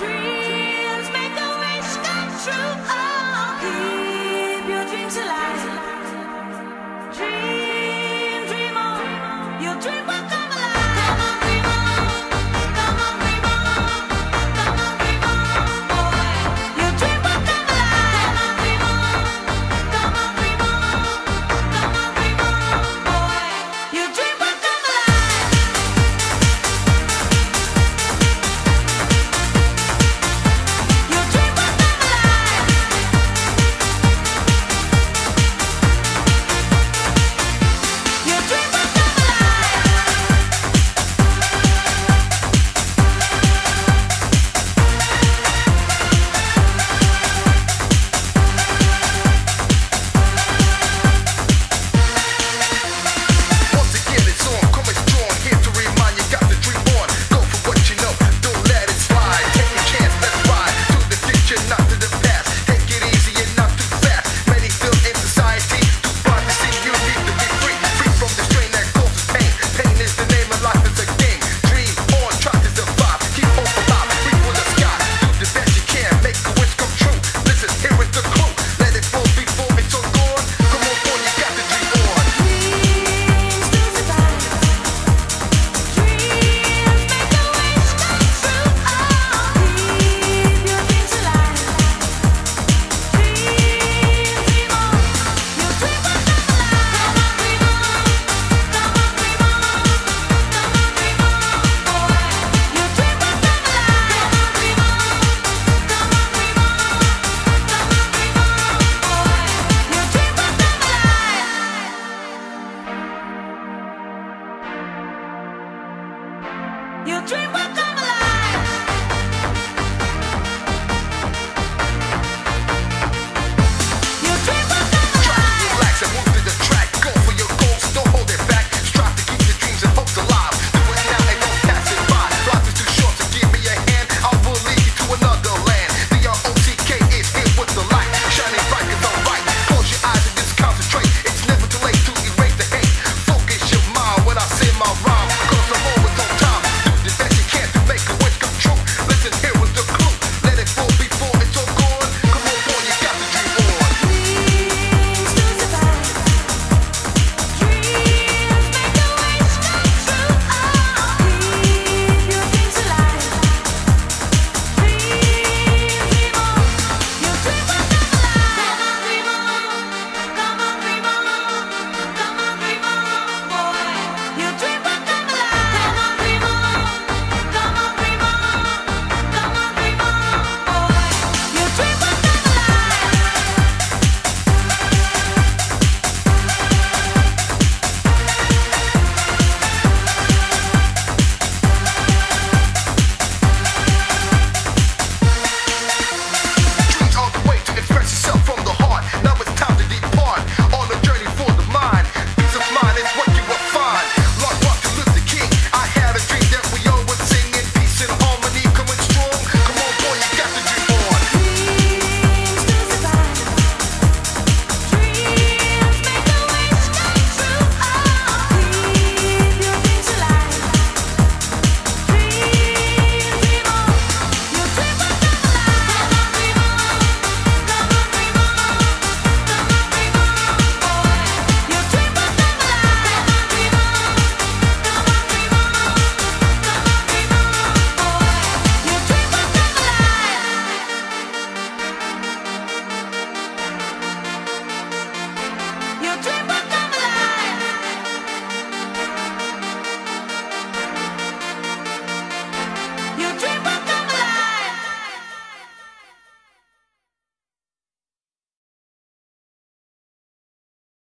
Dreams make a wish come true. Dream will come